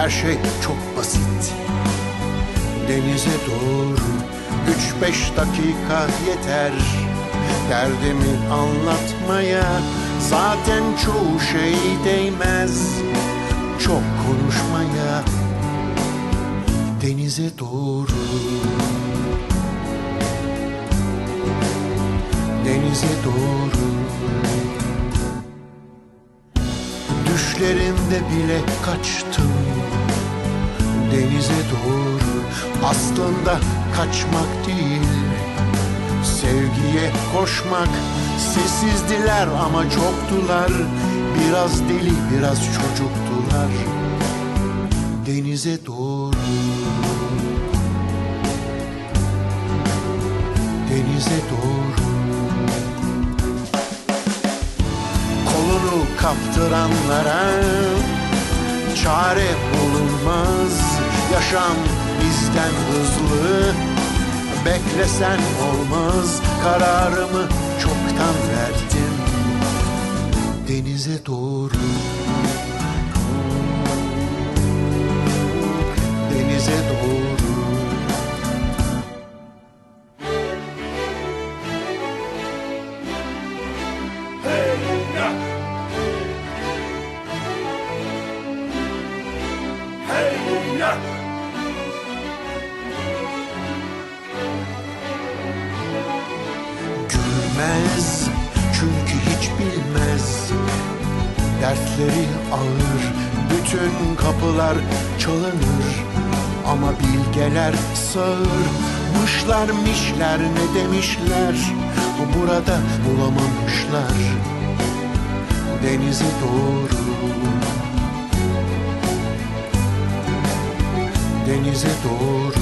her şey çok basit. Denize doğru üç beş dakika yeter. Derdimi anlatmaya zaten çoğu şey değmez. Çok konuşmaya denize doğru. Denize doğru. Düşlerimde bile kaçtım Denize doğru. Aslında kaçmak değil Sevgiye koşmak. Sessizdiler ama çoktular. Biraz deli biraz çocuktular. Denize doğru. Denize doğru. Kolunu kaptıranlara Çare bulunmaz Yaşam bizden hızlı. Beklesen olmaz. Kararımı çoktan verdim. Denize doğru Dertleri ağır. Bütün kapılar çalınır Ama bilgeler sağır. Mışlar mişler ne demişler? Burada bulamamışlar. Denize doğru. Denize doğru.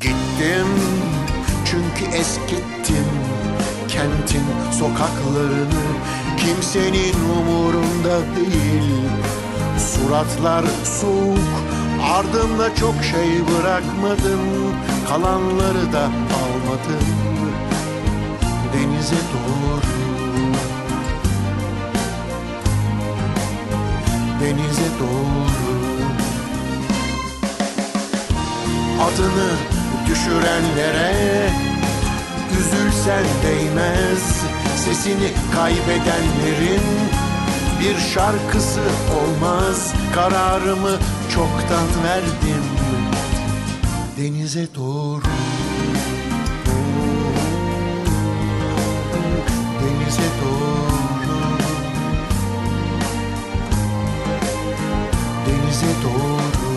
Gittim çünkü eskittim kentin sokaklarını Kimsenin umurunda değil. Suratlar soğuk Ardımda çok şey bırakmadım. Kalanları da almadım. Denize doğru. Denize doğru. Adını düşürenlere Üzülsen değmez Sesini kaybedenlerin Bir şarkısı olmaz. Kararımı çoktan verdim. Denize doğru. Denize doğru. Denize doğru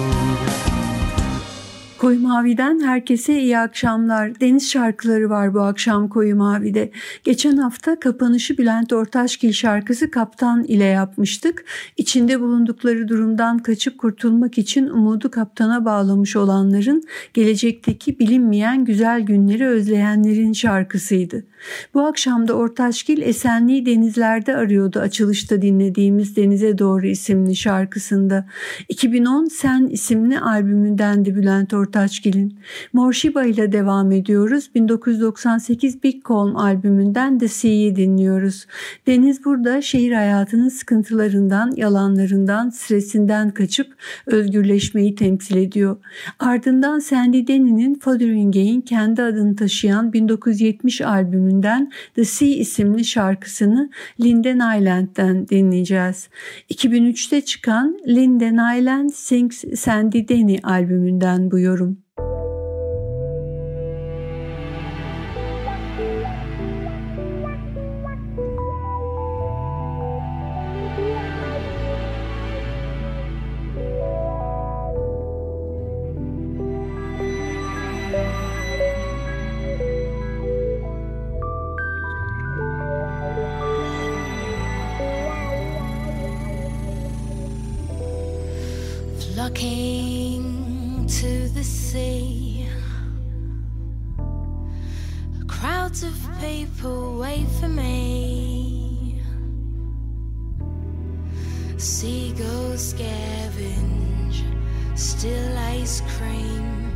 Koyu Mavi'den herkese iyi akşamlar. Deniz şarkıları var bu akşam Koyu Mavi'de. Geçen hafta kapanışı Bülent Ortaçgil şarkısı Kaptan ile yapmıştık. İçinde bulundukları durumdan kaçıp kurtulmak için umudu kaptana bağlamış olanların gelecekteki bilinmeyen güzel günleri özleyenlerin şarkısıydı. Bu akşam da Ortaçgil Esenliği denizlerde arıyordu açılışta dinlediğimiz Denize Doğru isimli şarkısında. 2010 Sen isimli albümündendi Bülent Ortaçgil'in. Morshiba ile devam ediyoruz. 1998 Big Calm albümünden The Sea'yi dinliyoruz. Deniz burada şehir hayatının sıkıntılarından, yalanlarından, stresinden kaçıp özgürleşmeyi temsil ediyor. Ardından Sandy Denny'nin Fotheringay'in kendi adını taşıyan 1970 albümü albümünden The Sea isimli şarkısını Linden Island'den dinleyeceğiz. 2003'te çıkan Linden Island Sings Sandy Denny albümünden bu yorum. People wait for me. Seagulls scavenge, still ice cream.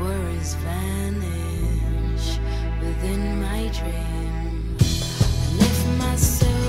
Worries vanish within my dream. I lift myself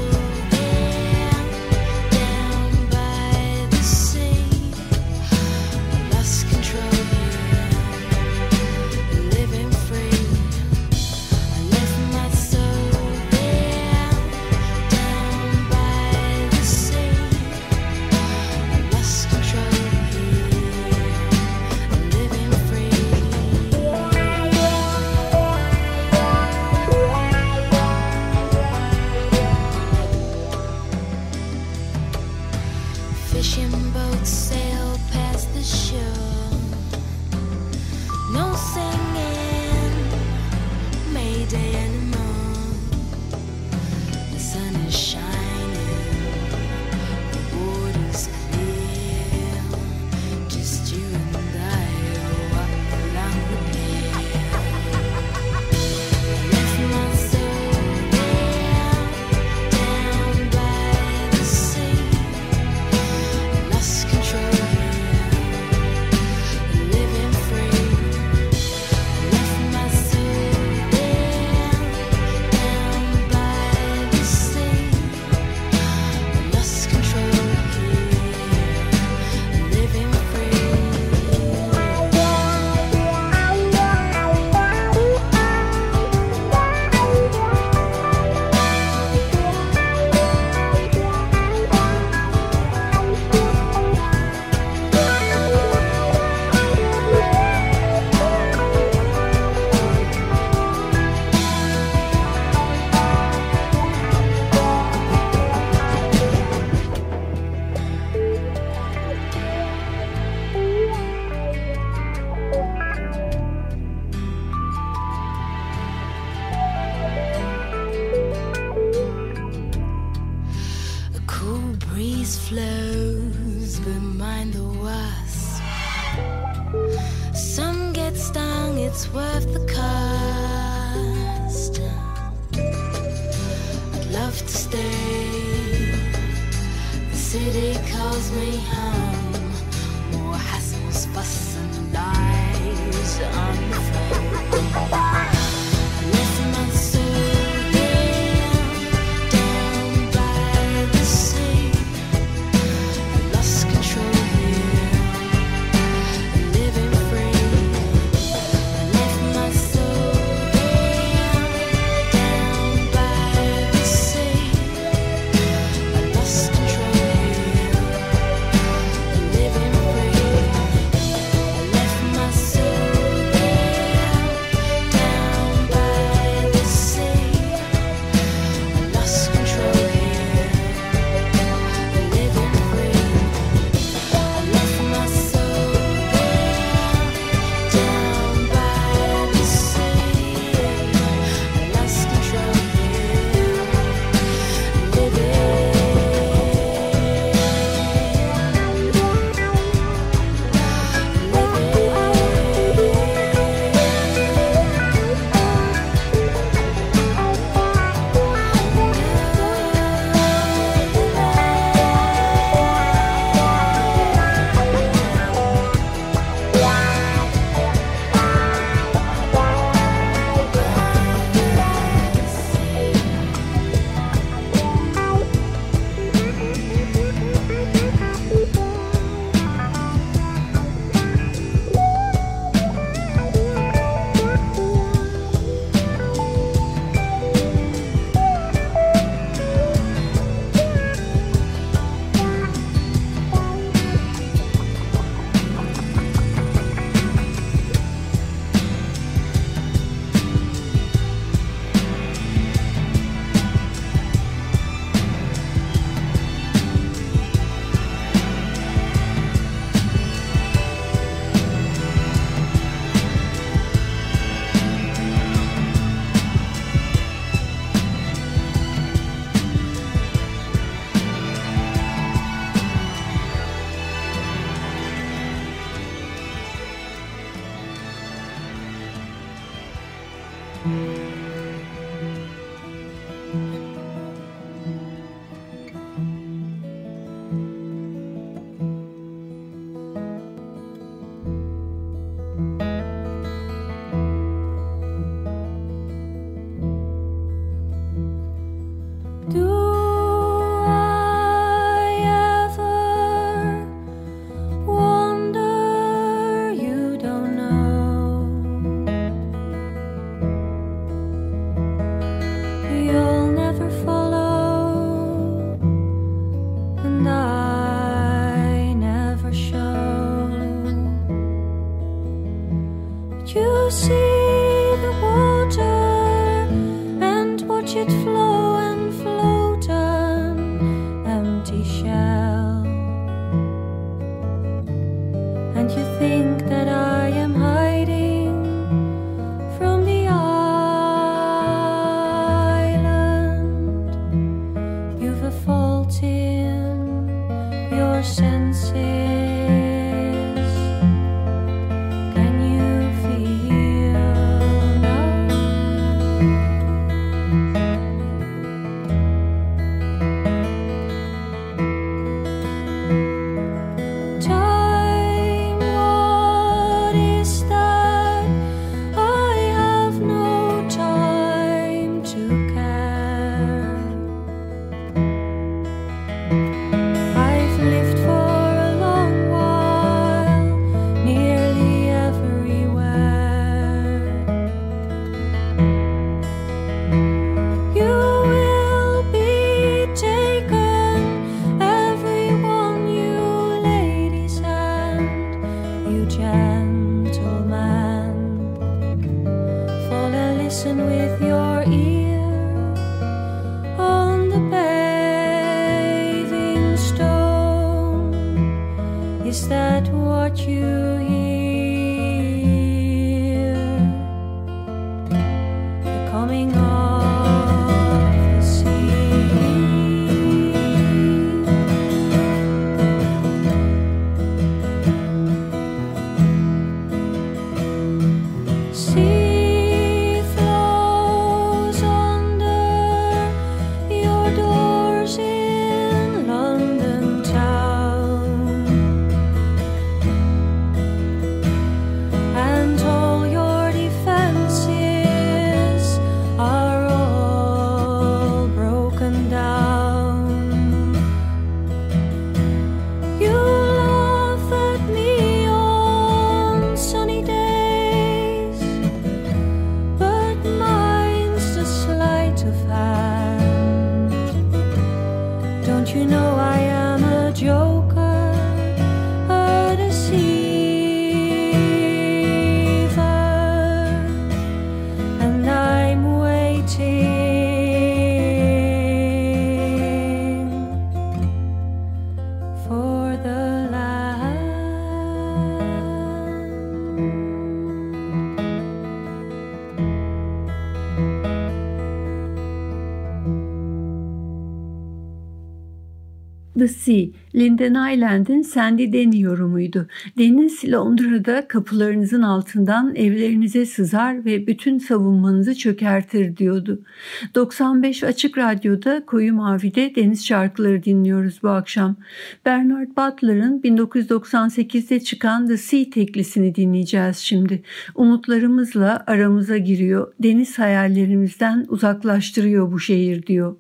The Sea, Linden Island'in Sandy Denny yorumuydu. Deniz Londra'da kapılarınızın altından evlerinize sızar ve bütün savunmanızı çökertir diyordu. 95 Açık Radyo'da Koyu Mavi'de deniz şarkıları dinliyoruz bu akşam. Bernard Butler'ın 1998'de çıkan The Sea teklisini dinleyeceğiz şimdi. Umutlarımızla aramıza giriyor, deniz hayallerimizden uzaklaştırıyor bu şehir diyor.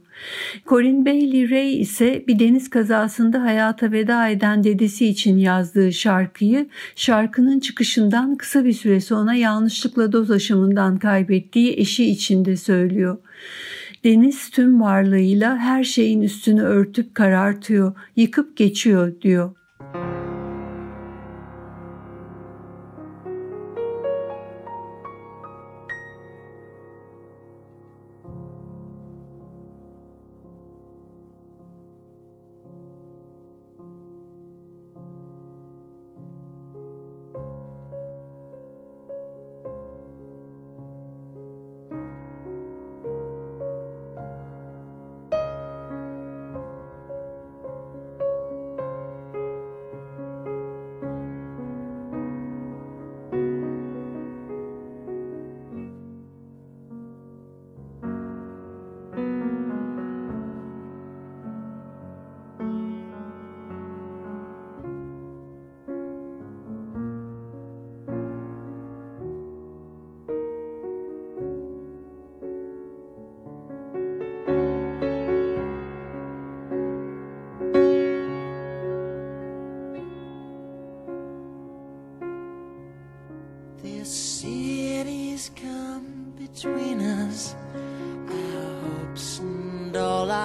Corinne Bailey Ray ise bir deniz kazasında hayata veda eden dedesi için yazdığı şarkıyı şarkının çıkışından kısa bir süre sonra yanlışlıkla doz aşımından kaybettiği eşi için de söylüyor. Deniz tüm varlığıyla her şeyin üstünü örtüp karartıyor, yıkıp geçiyor diyor.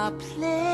I play.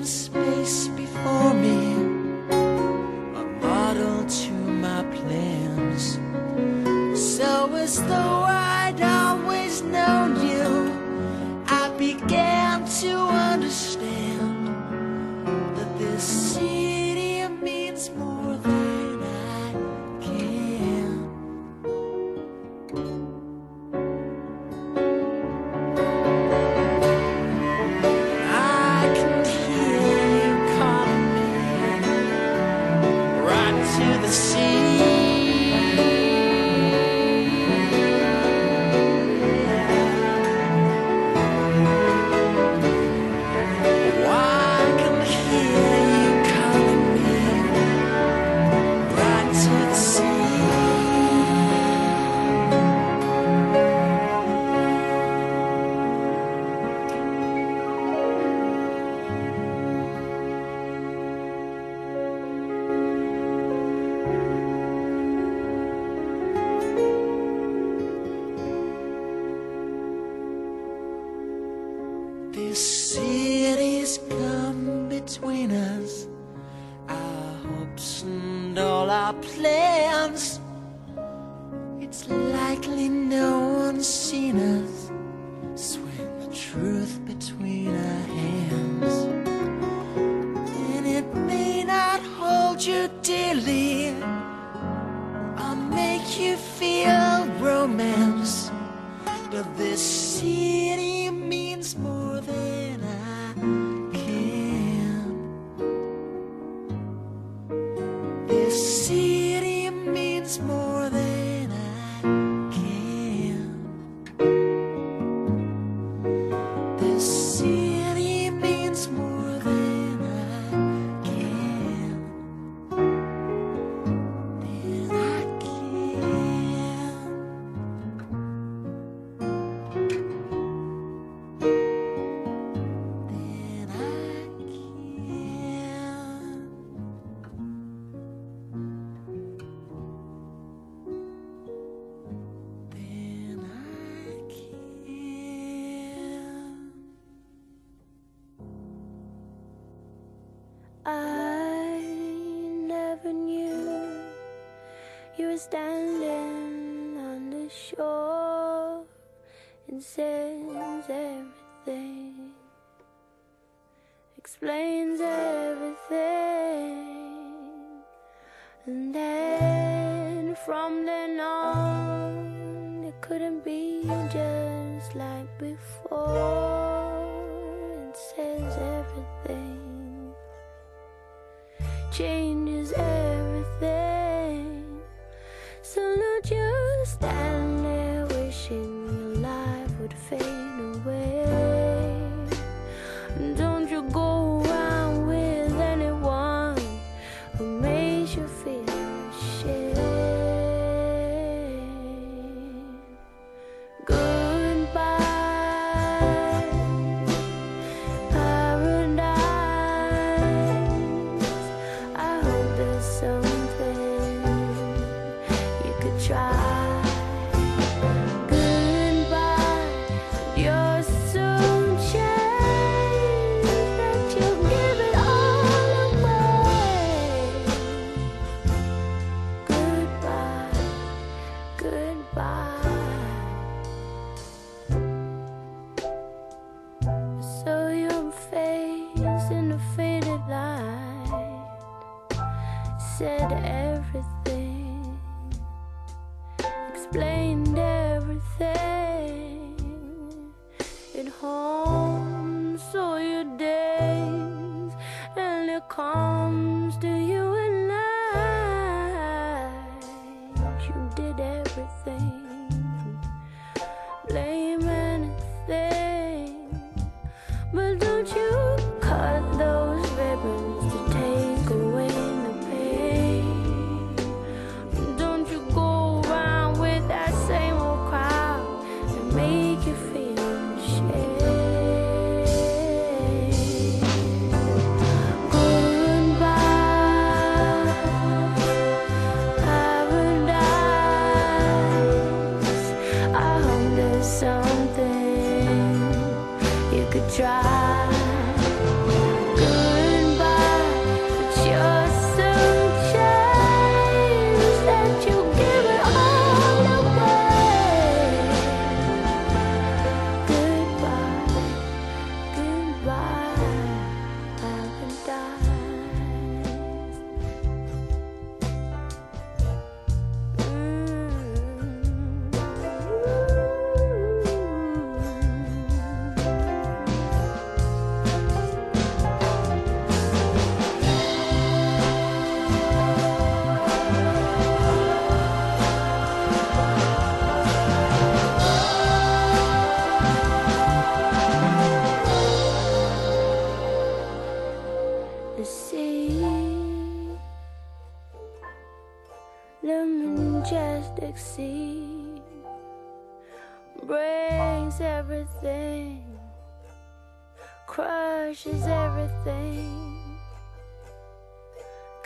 and but this city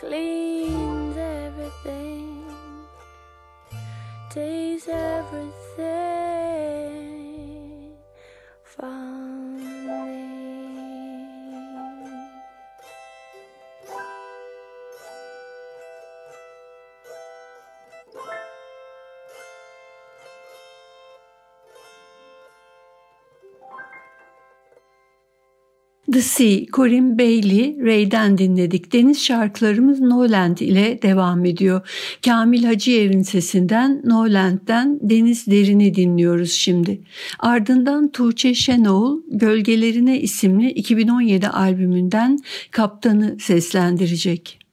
quickly. The Sea, Corinne Bailey, Ray'den dinledik. Deniz şarkılarımız Noland ile devam ediyor. Kamil Hacıyev'in sesinden Noland'den Deniz Derin'i dinliyoruz şimdi. Ardından Tuğçe Şenoğul, Gölgelerine isimli 2017 albümünden Kaptan'ı seslendirecek.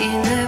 in the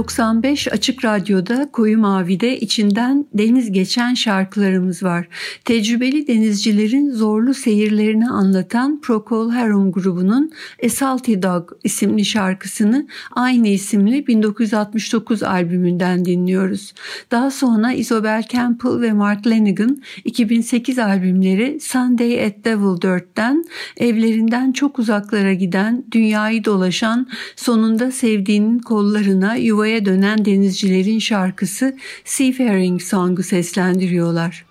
95 Açık Radyo'da Koyu Mavi'de içinden deniz geçen şarkılarımız var. Tecrübeli denizcilerin zorlu seyirlerini anlatan Procol Harum grubunun A Salty Dog isimli şarkısını aynı isimli 1969 albümünden dinliyoruz. Daha sonra Isobel Campbell ve Mark Lanigan 2008 albümleri Sunday at Devil Dirt'ten evlerinden çok uzaklara giden, dünyayı dolaşan, sonunda sevdiğinin kollarına yuvaya Havaya dönen denizcilerin şarkısı Seafaring Song'u seslendiriyorlar.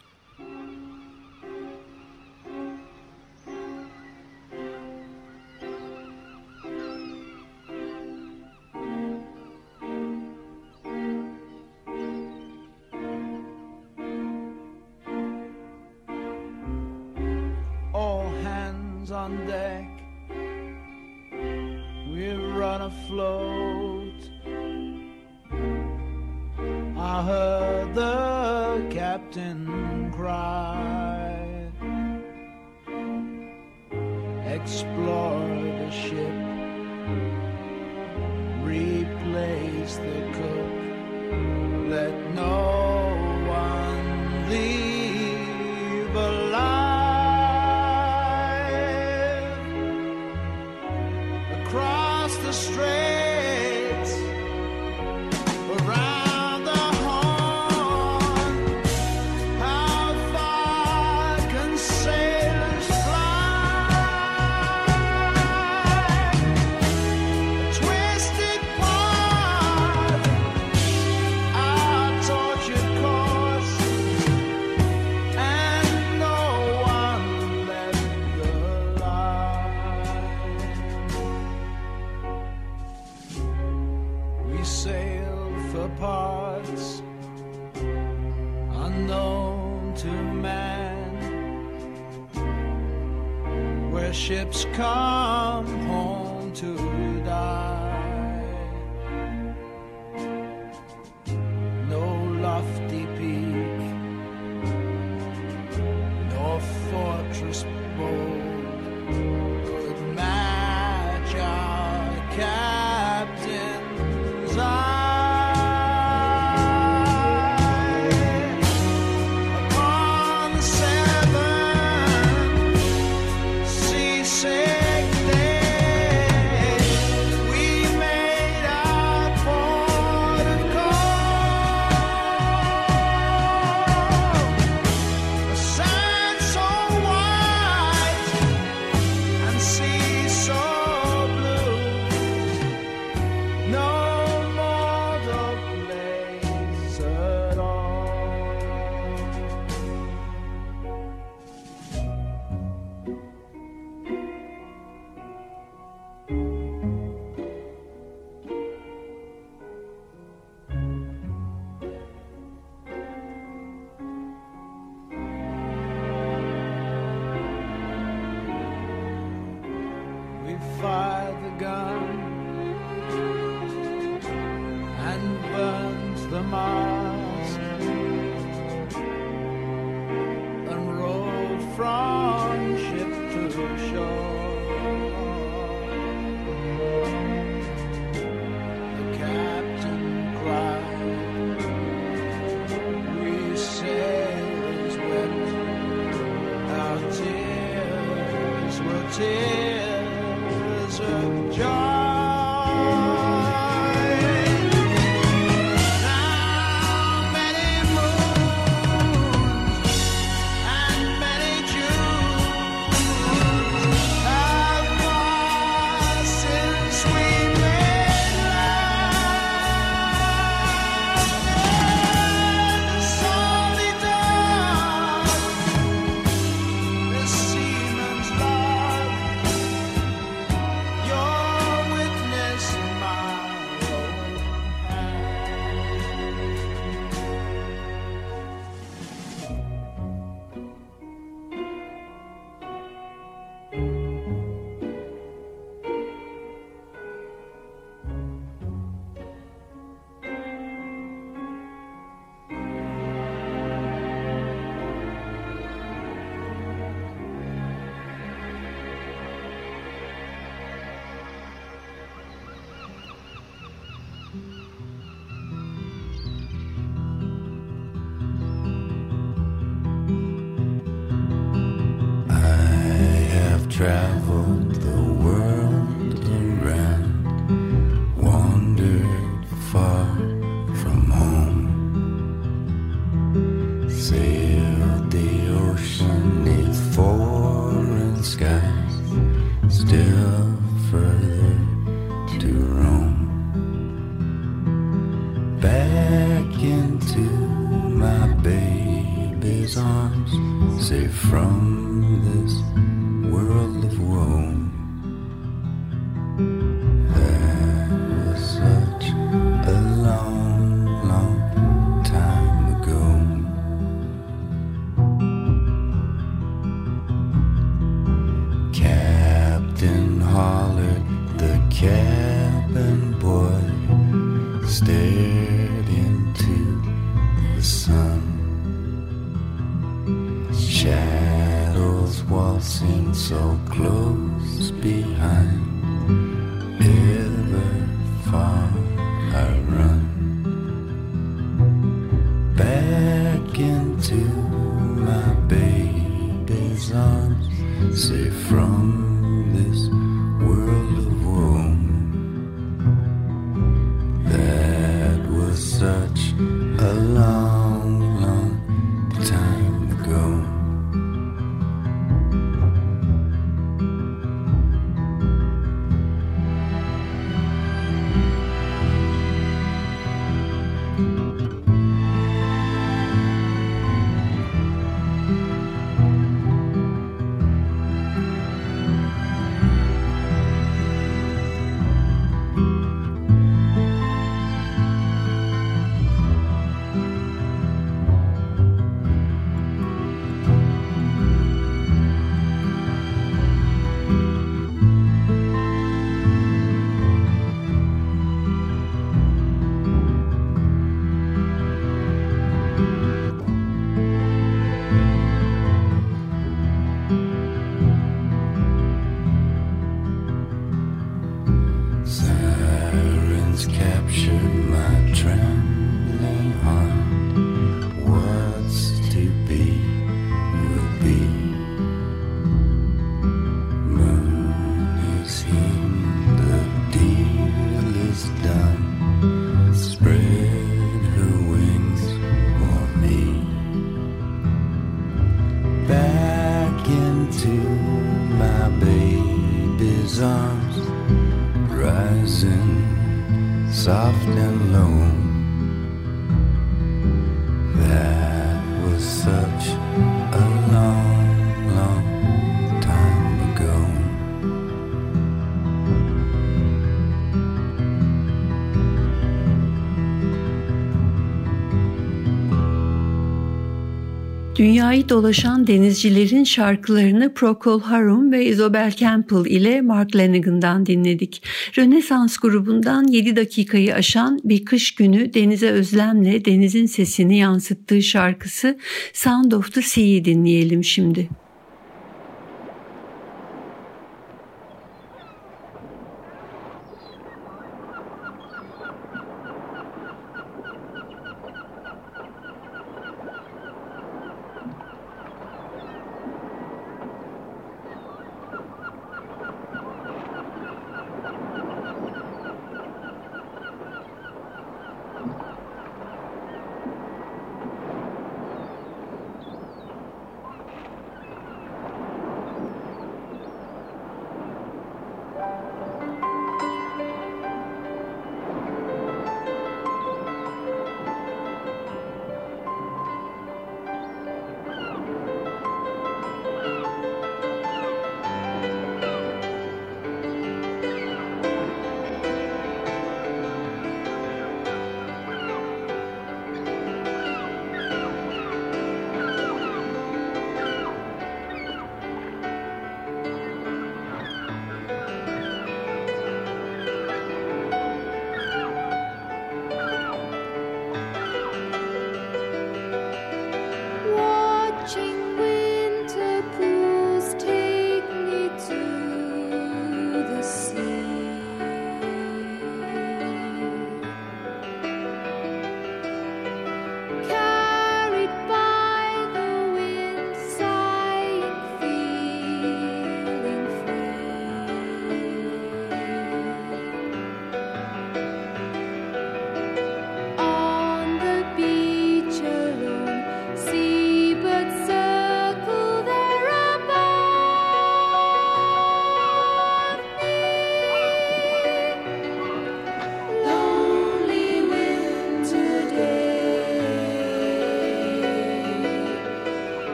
Dünyayı dolaşan denizcilerin şarkılarını Procol Harum ve Isobel Campbell ile Mark Lanigan'dan dinledik. Rönesans grubundan 7 dakikayı aşan bir kış günü denize özlemle denizin sesini yansıttığı şarkısı Sound of the Sea'yi dinleyelim şimdi.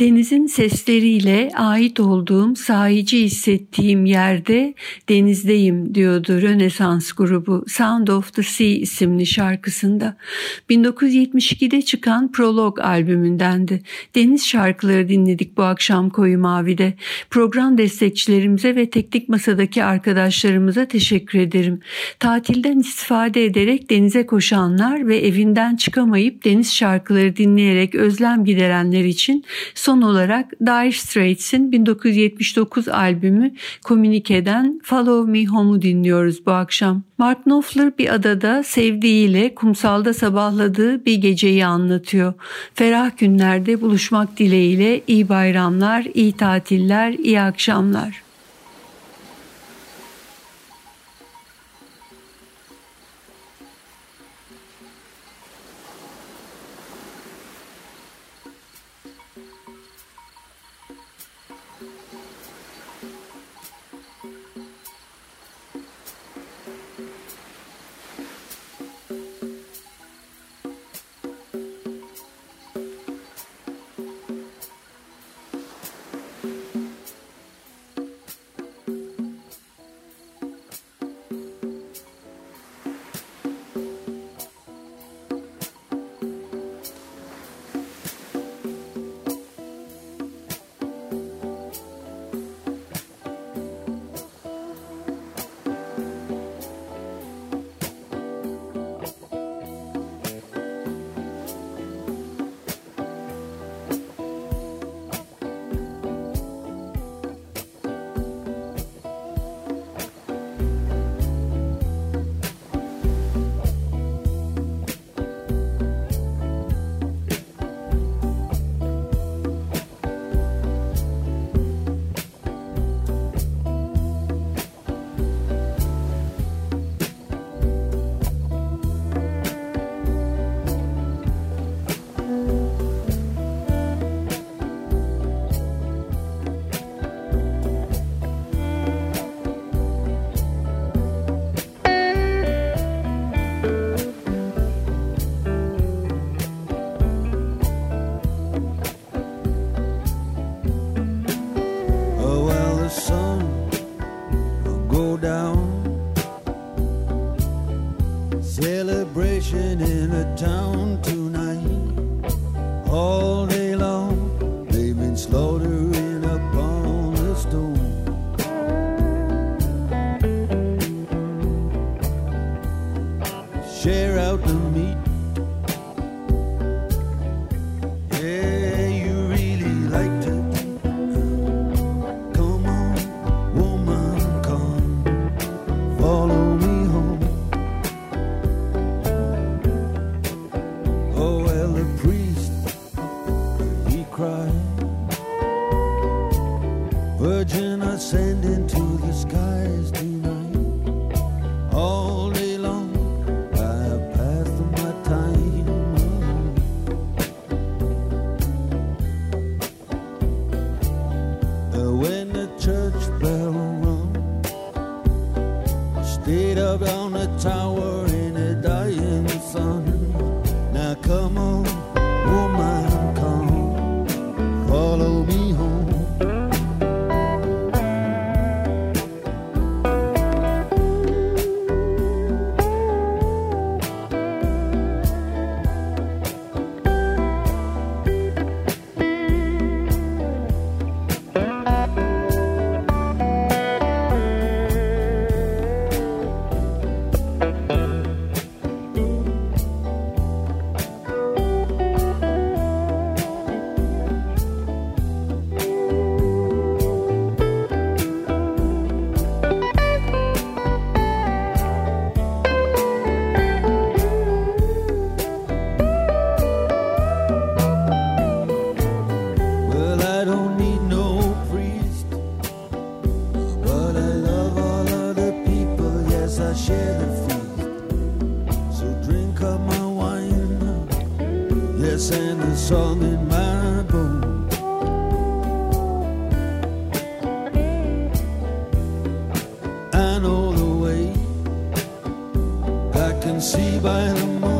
Denizin sesleriyle ait olduğum, sahici hissettiğim yerde denizdeyim diyordu Rönesans grubu Sound of the Sea isimli şarkısında. 1972'de çıkan Prolog albümündendi. Deniz şarkıları dinledik bu akşam Koyu Mavi'de. Program destekçilerimize ve teknik masadaki arkadaşlarımıza teşekkür ederim. Tatilden istifade ederek denize koşanlar ve evinden çıkamayıp deniz şarkıları dinleyerek özlem giderenler için Son olarak Dire Straits'in 1979 albümü Communique'den Follow Me Home'u dinliyoruz bu akşam. Mark Knopfler bir adada sevdiğiyle kumsalda sabahladığı bir geceyi anlatıyor. Ferah günlerde buluşmak dileğiyle iyi bayramlar, iyi tatiller, iyi akşamlar. station in a town. See by the moon.